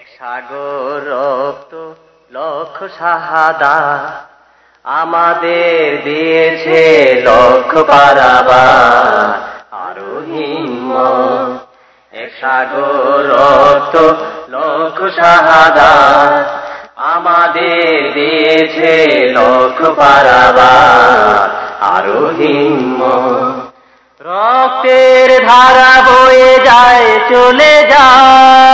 এক সাগর রক্ত লক্ষ সাহাদা। আমাদের দিয়েছে লক্ষ পারাবা আরও হিম্মত। এক সাগর রক্ত লক্ষ সাহাদা। আমাদের দিয়েছে লক্ষ পারাবা আরও হিম্মত। রক্তের ধারা বয়ে যায়, চলে যায়।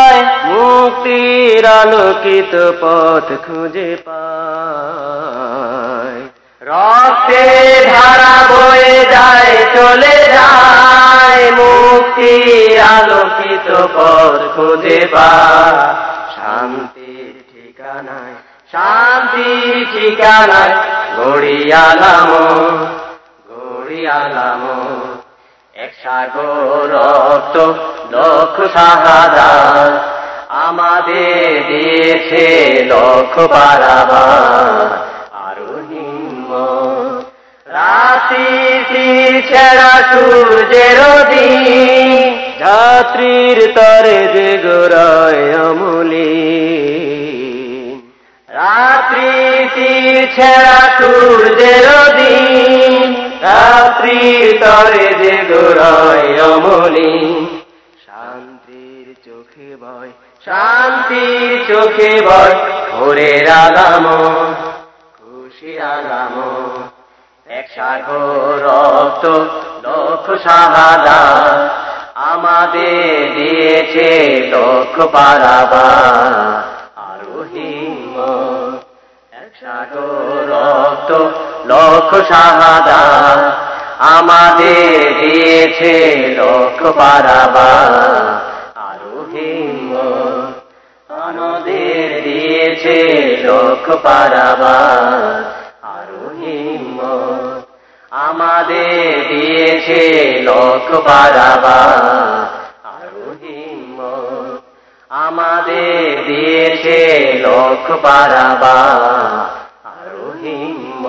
মুক্তির আলোকিত পথ খুঁজে পায় রক্তের ধারা বয়ে যায়, চলে যায়, মুক্তির আলোকিত পথ খুঁজে পায় শান্তির ঠিকানায় শান্তির ঠিকানায় গড়িয়ালাম গড়িয়ালাম। এক সাগর রক্ত লক্ষ সাহাদা আমাদের দিয়েছে লক্ষ পারাবা আরও সূর্যের দিন তরে যে গোরায় অমলি রাত্রি তীর ছেড়া সূর্যের দিন রাত্রির তরে যে গোরয় অমলি শান্তির চোখে ভয় শান্তির চোখে ভয় ভোরের আলাম, খুশির আলাম। এক সাগর রক্ত, লক্ষ সাহাদা আমাদের দিয়েছে লক্ষ পারাবা আরও হিম্ম এক সাগর রক্ত, লক্ষ সাহাদা আমাদের দিয়েছে লক্ষ পারাবা হিম্মত আমাদের দিয়েছে লক্ষ পারাবা আরও হিম্মত আমাদের দিয়েছে লক্ষ পারাবা আরও হিম্মত আমাদের দিয়েছে লক্ষ পারাবা আরও হিম্ম